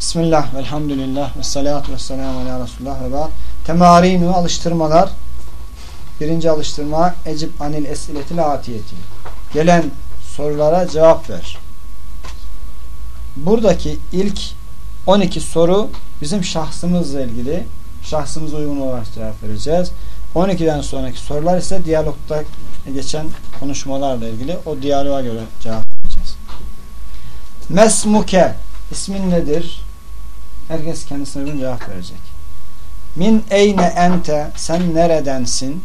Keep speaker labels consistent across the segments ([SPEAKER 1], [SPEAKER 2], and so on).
[SPEAKER 1] Bismillah, velhamdülillah, ve salatu ve selamu ala Resulullah ve ba'd. Temarinu alıştırmalar. Birinci alıştırma Ecib anil esiletil atiyeti. Gelen sorulara cevap ver. Buradaki ilk 12 soru bizim şahsımızla ilgili. Şahsımıza uygun olarak cevap vereceğiz. 12'den sonraki sorular ise diyalogda geçen konuşmalarla ilgili. O diyaloğa göre cevap vereceğiz. Mesmuke ismin nedir? Herkes kendisine uygun cevap verecek. Min eyne ente sen neredensin?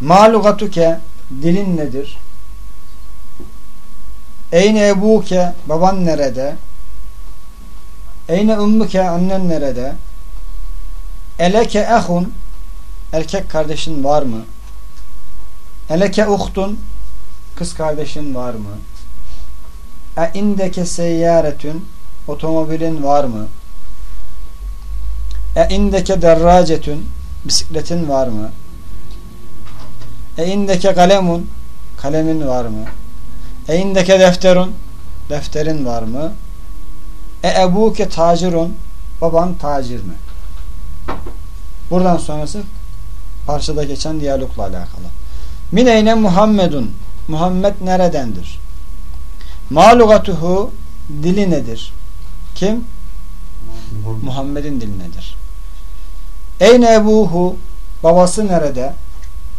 [SPEAKER 1] Malugatuke dilin nedir? Eyne ebuke baban nerede? Eyne ummuke annen nerede? Eleke ehun erkek kardeşin var mı? Eleke uhtun kız kardeşin var mı? E indeke seyyaretün otomobilin var mı? E indeke derracetün bisikletin var mı? E indeke kalemun kalemin var mı? E indeke defterun defterin var mı? E ebuke tacirun baban tacir mi? Buradan sonrası parçada geçen diyalogla alakalı. Mineyne Muhammedun Muhammed neredendir? Malugatuhu dili nedir? Kim? Muhammed'in dili nedir? Eyne ebuhu babası nerede?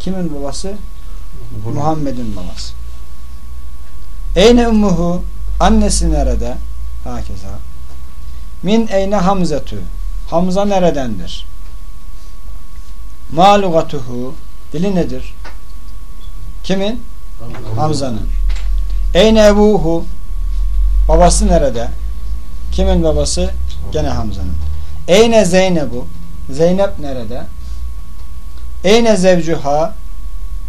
[SPEAKER 1] Kimin babası? Muhammed'in babası. Eyne ummuhu annesi nerede? Hakeza. Min eyne hamzetu Hamza neredendir? Malugatuhu dili nedir? Kimin? Hamza'nın. Eyne ebuhu babası nerede? Kimin babası? Gene Hamza'nın. Eyne Zeynebu Zeynep nerede? Eyne zevcuha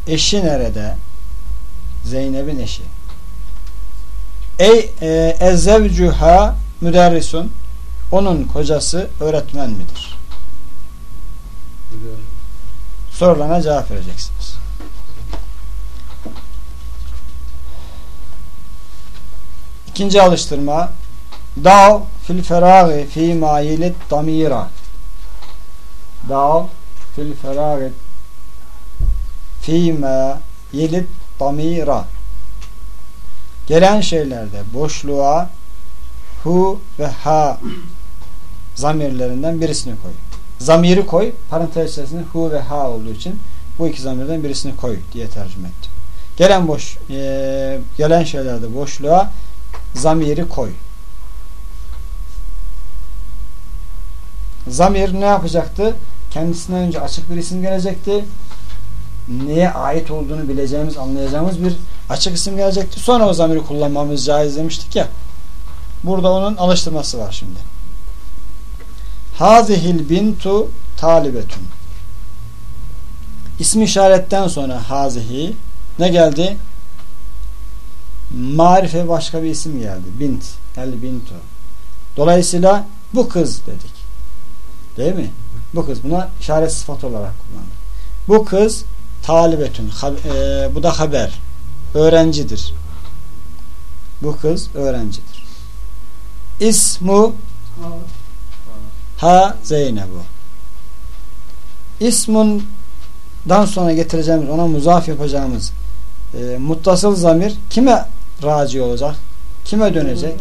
[SPEAKER 1] eşi nerede? Zeynep'in eşi. Ey e, ezzevcuha müderrisun onun kocası öğretmen midir? Sorularına cevap vereceksiniz. İkinci alıştırma Dav fil feragi fi mayilit damira Dav fil feragi fi mayilit damira Gelen şeylerde boşluğa hu ve ha zamirlerinden birisini koy. Zamiri koy, parantez içerisinde hu ve ha olduğu için bu iki zamirden birisini koy diye tercüme ettim. Gelen boş e, gelen şeylerde boşluğa zamiri koy. Zamir ne yapacaktı? Kendisinden önce açık bir isim gelecekti. Neye ait olduğunu bileceğimiz, anlayacağımız bir açık isim gelecekti. Sonra o zamiri kullanmamız caiz demiştik ya. Burada onun alıştırması var şimdi. Hazihil bintu talibetun. İsmi işaretten sonra hazihi ne geldi? marife başka bir isim geldi. Bint. El bintu. Dolayısıyla bu kız dedik. Değil mi? Bu kız. Buna işaret sıfat olarak kullandık. Bu kız talibetün. E, bu da haber. Öğrencidir. Bu kız öğrencidir. İsmu ha Zeynebu. İsmundan sonra getireceğimiz ona muzaf yapacağımız e, muttasıl zamir kime raci olacak? Kime dönecek?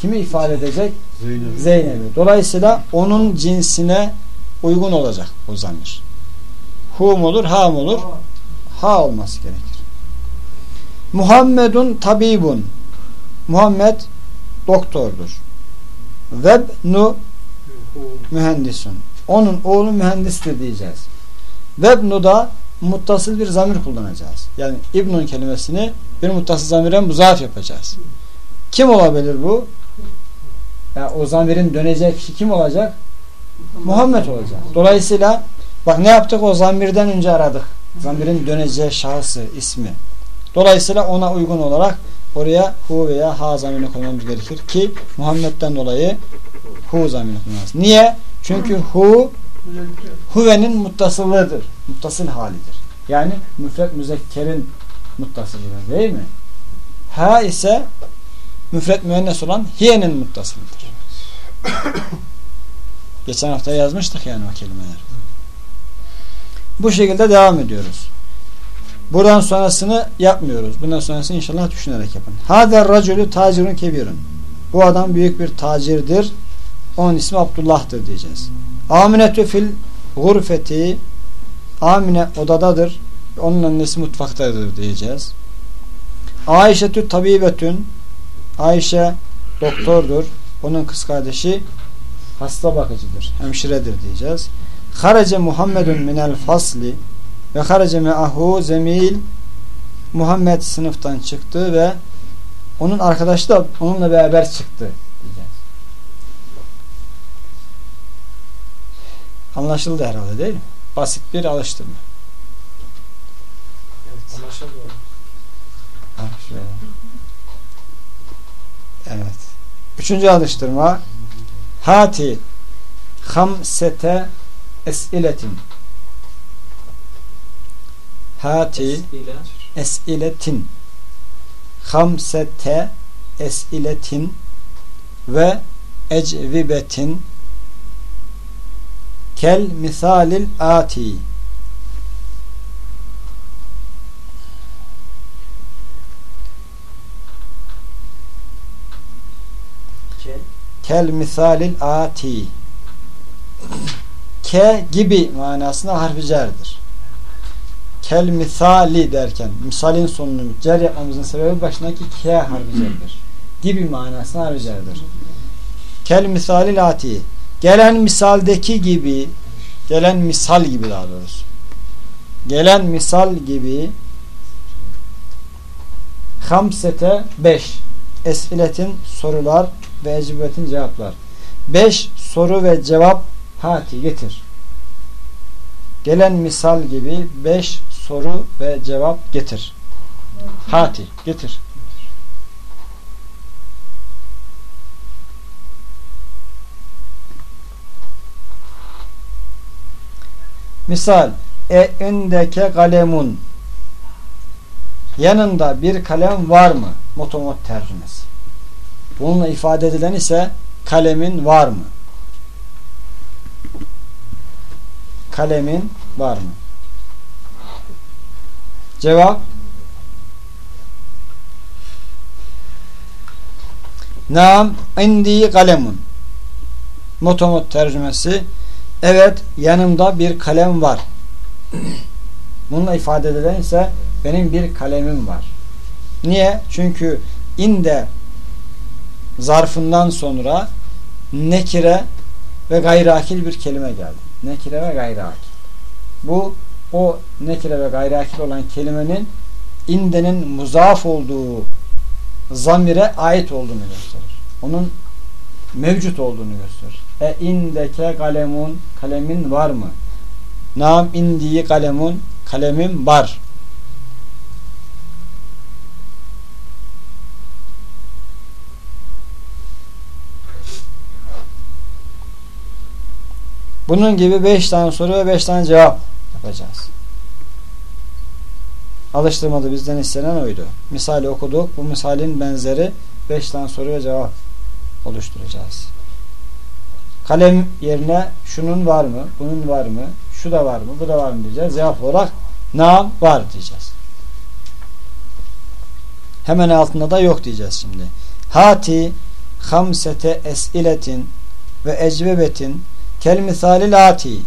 [SPEAKER 1] Kimi ifade edecek? Zeynep. Zeynep'i. Dolayısıyla onun cinsine uygun olacak o zamir. Hu mu olur, ha mı olur? Ha olması gerekir. Muhammedun tabibun. Muhammed doktordur. Vebnu mühendisun. Onun oğlu mühendistir diyeceğiz. Vebnu da muttasıl bir zamir kullanacağız. Yani İbnun kelimesini bir muttasıl zamire muzaf yapacağız. Kim olabilir bu? Yani o zamirin dönecek kişi kim olacak? Muhammed olacak. Dolayısıyla bak ne yaptık o zamirden önce aradık. Zamirin döneceği şahsı, ismi. Dolayısıyla ona uygun olarak oraya hu veya ha zamirini koymamız gerekir ki Muhammed'den dolayı hu zamirini kullanırız. Niye? Çünkü hu huvenin muttasılığıdır. Muttasıl halidir. Yani müfret müzekkerin muttasılıdır değil mi? Ha ise müfret müennes olan hiyenin muttasılıdır. Geçen hafta yazmıştık yani o kelimeler. Bu şekilde devam ediyoruz. Buradan sonrasını yapmıyoruz. Bundan sonrasını inşallah düşünerek yapın. Hader racülü tacirun kebirun. Bu adam büyük bir tacirdir. Onun ismi Abdullah'tır diyeceğiz. Aminetü fil gurfeti Amine odadadır. Onun annesi mutfaktadır diyeceğiz. Ayşetü tabibetün Ayşe doktordur. Onun kız kardeşi hasta bakıcıdır. Hemşiredir diyeceğiz. Harace Muhammedun minel fasli ve harace me'ahu zemil Muhammed sınıftan çıktı ve onun arkadaşı da onunla beraber çıktı diyeceğiz. Anlaşıldı herhalde değil mi? Basit bir alıştırma.
[SPEAKER 2] Evet, anlaşıldı.
[SPEAKER 1] Şöyle. Evet. Üçüncü alıştırma. Hati hamsete esiletin. Hati esiletin. Hamsete esiletin. Ve ecvibetin. Kel misalil ati
[SPEAKER 2] Kel.
[SPEAKER 1] misalil ati ke gibi manasına harfi cerdir. Kel misali derken misalin sonunu cer yapmamızın sebebi başındaki ke harfi cerdir. Gibi manasına harfi cerdir. Kel misalil ati gelen misaldeki gibi gelen misal gibi daha doğrusu gelen misal gibi hamsete beş esiletin sorular ve ecibetin cevaplar. Beş soru ve cevap hati getir. Gelen misal gibi beş soru ve cevap getir. Hati getir. Misal e indeke kalemun yanında bir kalem var mı? Motomot tercümesi. Bununla ifade edilen ise kalemin var mı? Kalemin var mı? Cevap Naam indi kalemun Motomot tercümesi Evet yanımda bir kalem var. Bununla ifade edilen ise benim bir kalemim var. Niye? Çünkü inde zarfından sonra nekire ve gayrakil bir kelime geldi. Nekire ve gayrakil. Bu o nekire ve gayrakil olan kelimenin indenin muzaf olduğu zamire ait olduğunu gösterir. Onun mevcut olduğunu gösterir. E indeke kalemun kalemin var mı? Nam indiği kalemun kalemim var. Bunun gibi beş tane soru ve beş tane cevap yapacağız. Alıştırmada bizden istenen oydu. Misali okuduk. Bu misalin benzeri beş tane soru ve cevap oluşturacağız. Kalem yerine şunun var mı? Bunun var mı? Şu da var mı? Bu da var mı diyeceğiz. Cevap olarak nam var diyeceğiz. Hemen altında da yok diyeceğiz şimdi. Hati hamsete esiletin ve ecvebetin kel misali lati.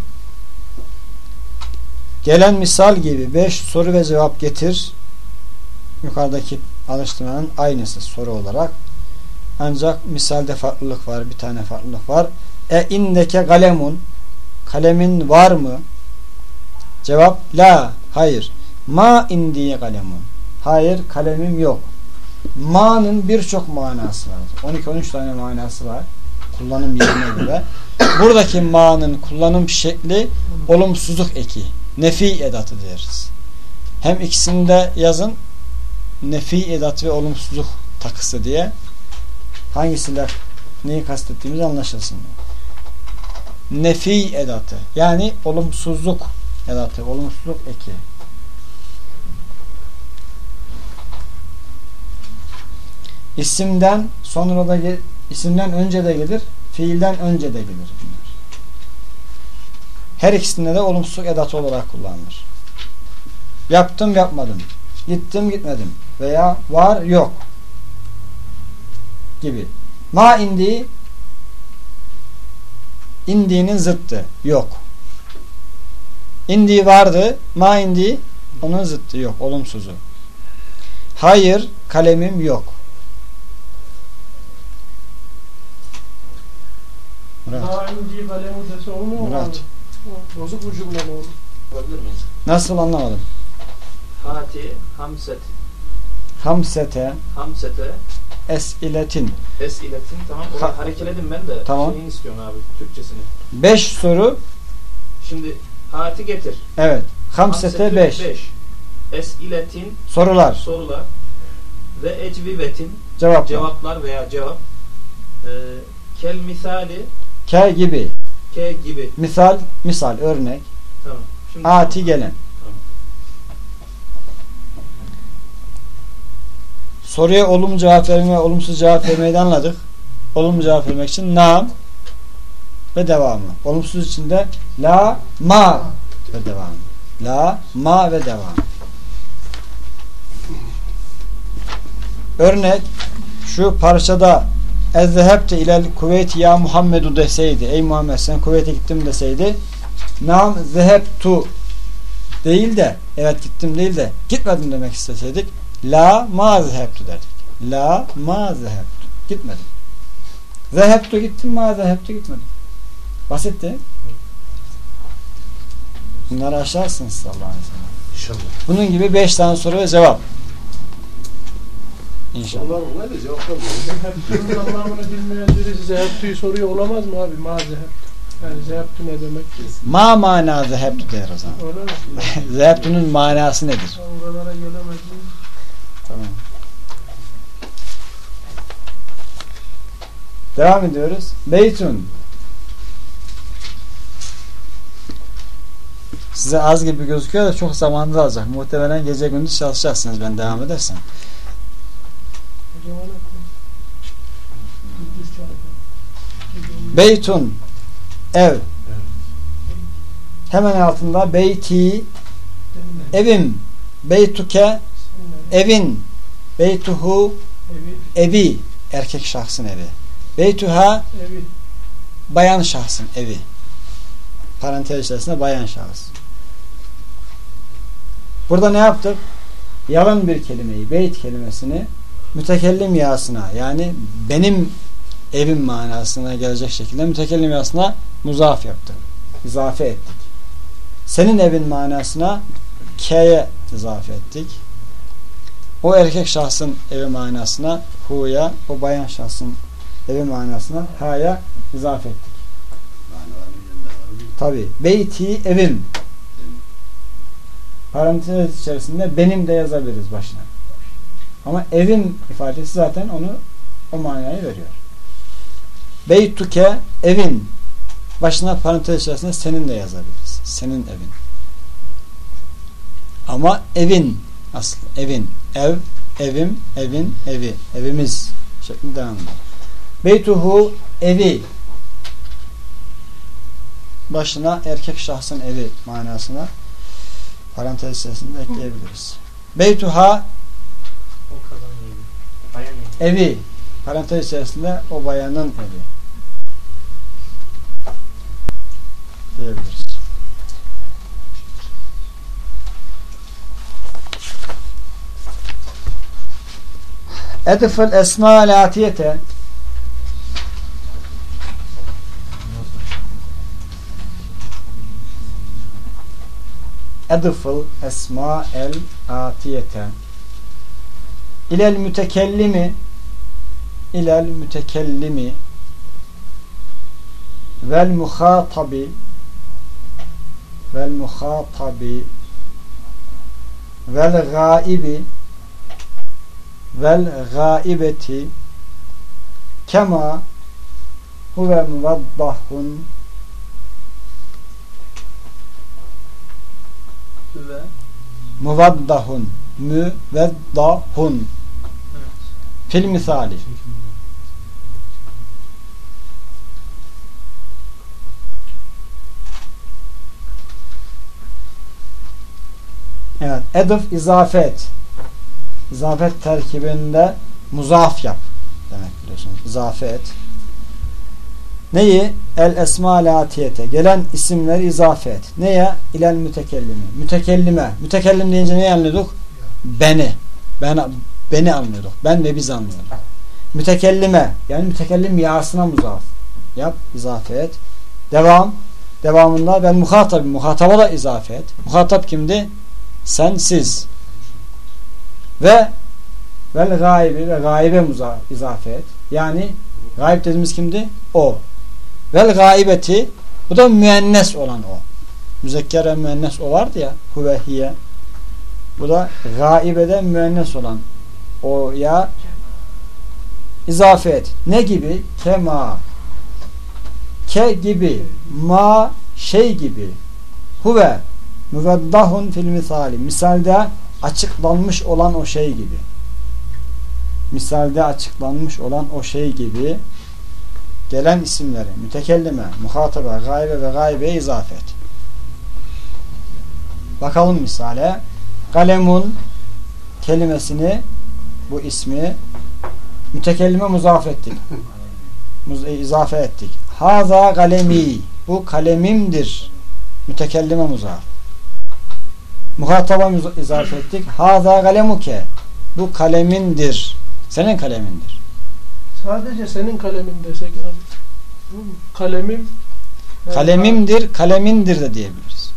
[SPEAKER 1] Gelen misal gibi beş soru ve cevap getir. Yukarıdaki alıştırmanın aynısı soru olarak. Ancak misalde farklılık var bir tane farklılık var. E indeke kalemun kalemin var mı? Cevap la hayır. Ma indiye kalemun. Hayır kalemim yok. Ma'nın birçok manası var 12-13 tane manası var kullanım yerine göre buradaki ma'nın kullanım şekli olumsuzluk eki nefi edatı deriz hem ikisinde yazın nefi edat ve olumsuzluk takısı diye hangisinde neyi kastettiğimiz anlaşılsın. Nefi edatı yani olumsuzluk edatı, olumsuzluk eki. isimden sonra da isimden önce de gelir, fiilden önce de gelir. Her ikisinde de olumsuz edatı olarak kullanılır. Yaptım, yapmadım. Gittim, gitmedim. Veya var, yok. Gibi. Ma indi indiğinin zıttı. Yok. İndiği vardı. Ma indi onun zıttı yok. Olumsuzu. Hayır kalemim yok. Murat.
[SPEAKER 3] Daha kalemi dese olmuyor mu?
[SPEAKER 1] Murat.
[SPEAKER 3] Bozuk bu cümle mi olur?
[SPEAKER 2] Yapabilir miyiz?
[SPEAKER 1] Nasıl anlamadım?
[SPEAKER 2] Hati hamset
[SPEAKER 1] Hamsete
[SPEAKER 2] hamsete
[SPEAKER 1] esiletin.
[SPEAKER 2] es iletin tamam
[SPEAKER 1] Ha-
[SPEAKER 2] harekeledim ben de
[SPEAKER 1] Tamam.
[SPEAKER 2] şeyini istiyorum abi Türkçesini.
[SPEAKER 1] Beş soru.
[SPEAKER 2] Şimdi hati getir.
[SPEAKER 1] Evet. Hamsete beş.
[SPEAKER 2] Es iletin
[SPEAKER 1] Sorular.
[SPEAKER 2] sorular ve ecvibetin
[SPEAKER 1] Cevaplar.
[SPEAKER 2] cevaplar veya cevap e, kel misali
[SPEAKER 1] Ke gibi.
[SPEAKER 2] ke gibi.
[SPEAKER 1] Misal, misal, örnek.
[SPEAKER 2] Tamam. Şimdi
[SPEAKER 1] Ati gelen.
[SPEAKER 2] Tamam.
[SPEAKER 1] Soruya olumlu cevap verme, olumsuz cevap vermeyi de anladık. Olumlu cevap vermek için nam ve devamı. Olumsuz için de la, ma ve devamı. La, ma ve devamı. Örnek şu parçada Ezzehebte ilel kuvveti ya Muhammedu deseydi. Ey Muhammed sen kuvvete gittim deseydi. Nam zehebtu değil de evet gittim değil de gitmedim demek isteseydik. La ma zehebtu derdik. La ma zehebtu. Gitmedim. Zehebtu gittim ma zehebtu gitmedim. Basitti. Bunları aşarsınız sallallahu aleyhi ve sellem.
[SPEAKER 4] İnşallah.
[SPEAKER 1] Bunun gibi beş tane soru ve cevap. İnşallah.
[SPEAKER 4] Sorular bunlar da cevaplar bunlar.
[SPEAKER 3] Zeheptü'nün anlamını bilmeyen birisi zeheptü'yü soruyor olamaz mı abi? Ma zeheptü. Yani zeheptü ne demek?
[SPEAKER 1] Ma mana zehebtu der o zaman.
[SPEAKER 3] Öyle mi?
[SPEAKER 1] Manası nedir?
[SPEAKER 3] Oralara gelemedim.
[SPEAKER 1] Tamam. Devam ediyoruz. Beytun. Size az gibi gözüküyor da çok zamanınız alacak. Muhtemelen gece gündüz çalışacaksınız ben devam edersem. Beytun. Ev. Hemen altında beyti. Evim. Beytuke. Evin. Beytuhu.
[SPEAKER 3] Evi.
[SPEAKER 1] Erkek şahsın evi. Beytuha. bayan şahsın evi. Parantez içerisinde bayan şahıs. Burada ne yaptık? Yalan bir kelimeyi, beyt kelimesini mütekellim yasına yani benim evim manasına gelecek şekilde mütekellim yasına muzaf yaptık. İzafe ettik. Senin evin manasına K'ye izafe ettik. O erkek şahsın evi manasına hu'ya, o bayan şahsın evi manasına ha'ya izafe ettik. Tabi. Beyti evim. Parantez içerisinde benim de yazabiliriz başına. Ama evim ifadesi zaten onu o manayı veriyor. Beytuke evin. Başına parantez içerisinde senin de yazabiliriz. Senin evin. Ama evin aslı. Evin. Ev, evim, evin, evi. Evimiz şeklinde devam ediyor. Beytuhu evi başına erkek şahsın evi manasına parantez içerisinde ekleyebiliriz. Beytuha
[SPEAKER 2] O kadın evi. Bayan evi.
[SPEAKER 1] evi parantez içerisinde o bayanın evi diyebiliriz. Edfil esma latiyete Edfil esma el atiyete İlel mütekellimi ilel mütekellimi vel muhatabi vel muhatabi vel gaibi vel gaibeti kema huve muvaddahun
[SPEAKER 2] Ve
[SPEAKER 1] muvaddahun müveddahun
[SPEAKER 2] evet.
[SPEAKER 1] Fil misali. Evet. Edif izafet. İzafet terkibinde muzaf yap. Demek biliyorsunuz. İzafet. Neyi? El esma atiyete. Gelen isimleri izafe et. Neye? İlel mütekellimi. Mütekellime. Mütekellim deyince ne anlıyorduk? Beni. Ben, beni anlıyorduk. Ben ve biz anlıyorduk. Mütekellime. Yani mütekellim yasına muzaf. Yap. izafe et. Devam. Devamında ben muhatabim. Muhataba da izafe et. Muhatap kimdi? Sen, siz. Ve vel gaybi ve gaybe izafe et. Yani gayb dediğimiz kimdi? O. Vel gaibeti bu da müennes olan o. Müzekker ve müennes o vardı ya. Huve hiye. Bu da gaibede müennes olan o ya izafe et. Ne gibi? Kema ke gibi ma şey gibi huve müveddahun fil misali misalde açıklanmış olan o şey gibi misalde açıklanmış olan o şey gibi gelen isimleri mütekellime, muhataba, gaybe ve gaybeye izafe et. Bakalım misale. Kalemun kelimesini bu ismi mütekellime muzaf ettik. Muz e, izafe ettik. Haza kalemi bu kalemimdir. Mütekellime muzaf. Muhataba izafe ettik. Haza kalemuke bu kalemindir. Senin kalemindir.
[SPEAKER 3] Sadece senin kalemin desek abi. Kalemim
[SPEAKER 1] yani kalemimdir, kalemindir de diyebiliriz.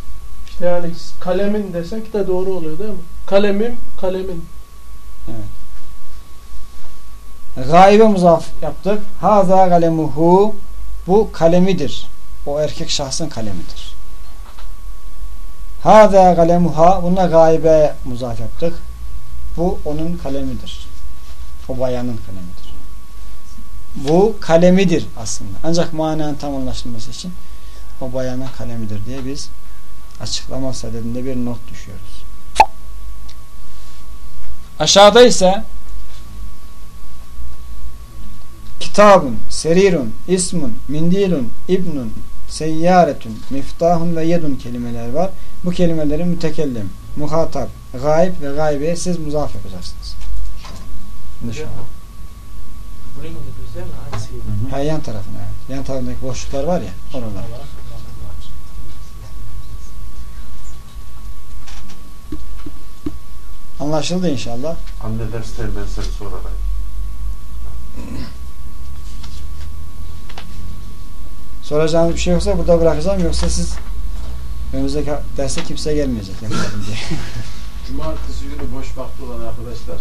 [SPEAKER 3] İşte yani kalemin desek de doğru oluyor değil mi? Kalemim, kalemin.
[SPEAKER 1] Evet. Gaibe muzaf yaptık. Haza kalemuhu bu kalemidir. O erkek şahsın kalemidir. Haza kalemuha buna gaibe muzaf yaptık. Bu onun kalemidir. O bayanın kalemidir. Bu kalemidir aslında. Ancak mananın tam anlaşılması için o bayanın kalemidir diye biz açıklama sadedinde bir not düşüyoruz. Aşağıda ise kitabun, serirun, ismun, mindilun, ibnun, seyyaretun, miftahun ve yedun kelimeler var. Bu kelimelerin mütekellim, muhatap, gayb ve gaybeye siz muzaf yapacaksınız. İnşallah. Ha, yan tarafına. Evet. Yan tarafındaki boşluklar var ya. Oralar. Anlaşıldı inşallah.
[SPEAKER 4] Anne dersler ben seni sorarım.
[SPEAKER 1] Soracağınız bir şey yoksa burada bırakacağım yoksa siz önümüzdeki derse kimse gelmeyecek. diye.
[SPEAKER 4] Cumartesi günü boş vakti olan arkadaşlar